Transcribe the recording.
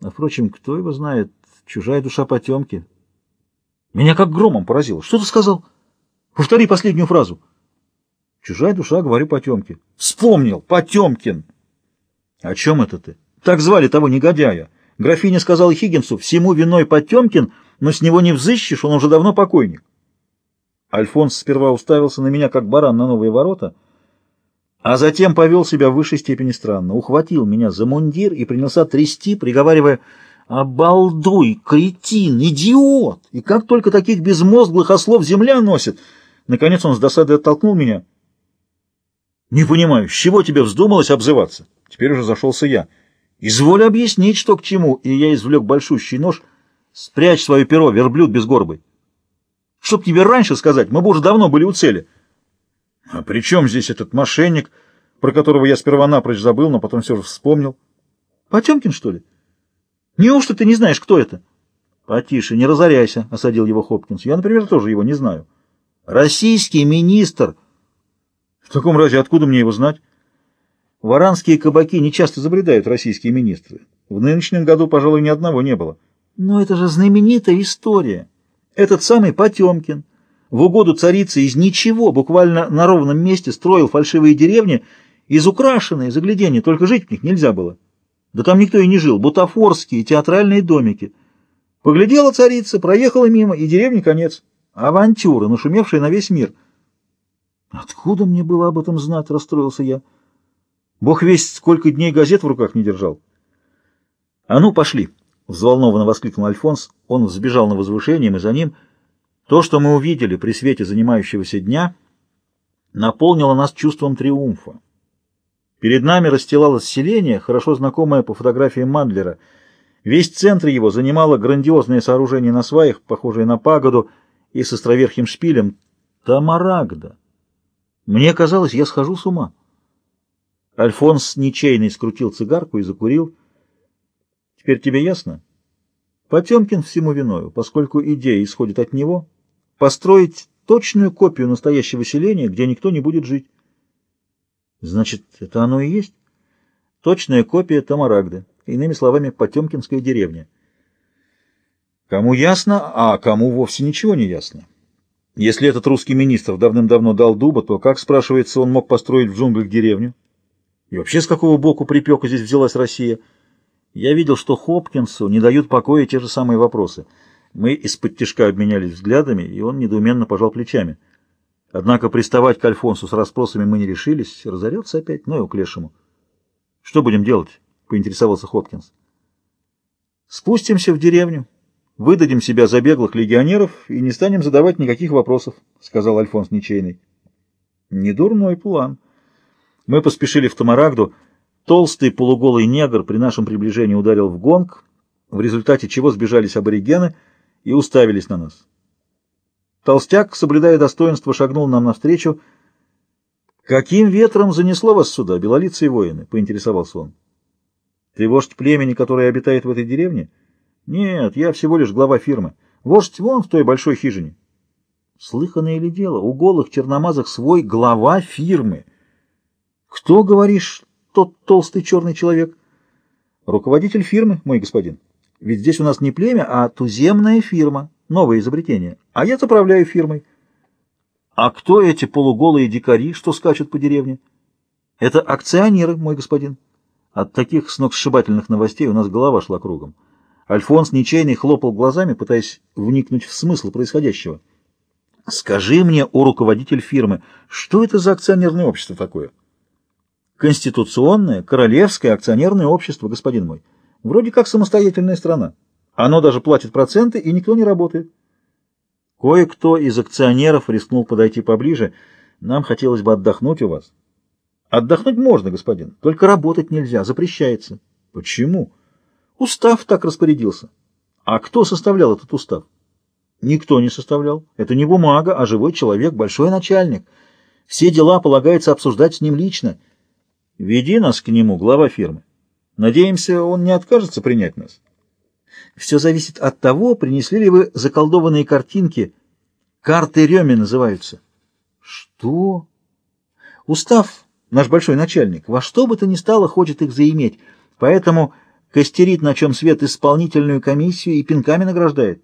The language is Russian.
А, впрочем, кто его знает? Чужая душа потемки. Меня как громом поразило. Что ты сказал? Повтори последнюю фразу. Чужая душа, говорю, потемки. Вспомнил, Потемкин. О чем это ты? Так звали того негодяя. Графиня сказала Хиггинсу, всему виной Потемкин, но с него не взыщешь, он уже давно покойник. Альфонс сперва уставился на меня, как баран на новые ворота, а затем повел себя в высшей степени странно, ухватил меня за мундир и принялся трясти, приговаривая «Обалдуй, кретин, идиот! И как только таких безмозглых ослов земля носит!» Наконец он с досадой оттолкнул меня. «Не понимаю, с чего тебе вздумалось обзываться?» Теперь уже зашелся я. «Изволь объяснить, что к чему!» И я извлек большущий нож. «Спрячь свое перо, верблюд безгорбый!» «Чтоб тебе раньше сказать, мы бы уже давно были у цели!» А при чем здесь этот мошенник, про которого я сперва напрочь забыл, но потом все же вспомнил? Потемкин, что ли? Неужто ты не знаешь, кто это? Потише, не разоряйся, — осадил его Хопкинс. Я, например, тоже его не знаю. Российский министр. В таком разе откуда мне его знать? Варанские кабаки не часто забредают российские министры. В нынешнем году, пожалуй, ни одного не было. Но это же знаменитая история. Этот самый Потемкин в угоду царицы из ничего, буквально на ровном месте, строил фальшивые деревни, из украшенные, загляденье, только жить в них нельзя было. Да там никто и не жил, бутафорские, театральные домики. Поглядела царица, проехала мимо, и деревни конец. Авантюра, нашумевшая на весь мир. Откуда мне было об этом знать, расстроился я. Бог весь сколько дней газет в руках не держал. А ну, пошли, взволнованно воскликнул Альфонс. Он взбежал на возвышение, мы за ним — то, что мы увидели при свете занимающегося дня, наполнило нас чувством триумфа. Перед нами расстилалось селение, хорошо знакомое по фотографиям Мандлера. Весь центр его занимало грандиозное сооружение на сваях, похожее на пагоду и с островерхим шпилем. Тамарагда! Мне казалось, я схожу с ума. Альфонс ничейный скрутил цигарку и закурил. Теперь тебе ясно? Потемкин всему виною, поскольку идея исходит от него — построить точную копию настоящего селения, где никто не будет жить. Значит, это оно и есть? Точная копия Тамарагды, иными словами, Потемкинская деревня. Кому ясно, а кому вовсе ничего не ясно. Если этот русский министр давным-давно дал дуба, то как, спрашивается, он мог построить в джунглях деревню? И вообще, с какого боку припека здесь взялась Россия? Я видел, что Хопкинсу не дают покоя те же самые вопросы — мы из-под тишка обменялись взглядами, и он недоуменно пожал плечами. Однако приставать к Альфонсу с расспросами мы не решились. Разорется опять, ну и к лешему. — Что будем делать? — поинтересовался Хоткинс. — Спустимся в деревню, выдадим себя за беглых легионеров и не станем задавать никаких вопросов, — сказал Альфонс Ничейный. — Недурной план. Мы поспешили в Тамарагду. Толстый полуголый негр при нашем приближении ударил в гонг, в результате чего сбежались аборигены — и уставились на нас. Толстяк, соблюдая достоинство, шагнул нам навстречу. «Каким ветром занесло вас сюда, белолицые воины?» — поинтересовался он. «Ты вождь племени, которое обитает в этой деревне?» «Нет, я всего лишь глава фирмы. Вождь вон в той большой хижине». «Слыханное ли дело? У голых черномазых свой глава фирмы». «Кто, говоришь, тот толстый черный человек?» «Руководитель фирмы, мой господин». Ведь здесь у нас не племя, а туземная фирма, новое изобретение. А я заправляю фирмой. А кто эти полуголые дикари, что скачут по деревне? Это акционеры, мой господин. От таких сногсшибательных новостей у нас голова шла кругом. Альфонс ничейный хлопал глазами, пытаясь вникнуть в смысл происходящего. «Скажи мне, о руководитель фирмы, что это за акционерное общество такое?» «Конституционное, королевское акционерное общество, господин мой». Вроде как самостоятельная страна. Оно даже платит проценты, и никто не работает. Кое-кто из акционеров рискнул подойти поближе. Нам хотелось бы отдохнуть у вас. Отдохнуть можно, господин, только работать нельзя, запрещается. Почему? Устав так распорядился. А кто составлял этот устав? Никто не составлял. Это не бумага, а живой человек, большой начальник. Все дела полагается обсуждать с ним лично. Веди нас к нему, глава фирмы. Надеемся, он не откажется принять нас. Все зависит от того, принесли ли вы заколдованные картинки. Карты Реми называются. Что? Устав, наш большой начальник, во что бы то ни стало, хочет их заиметь. Поэтому Костерит, на чем свет исполнительную комиссию и пинками награждает.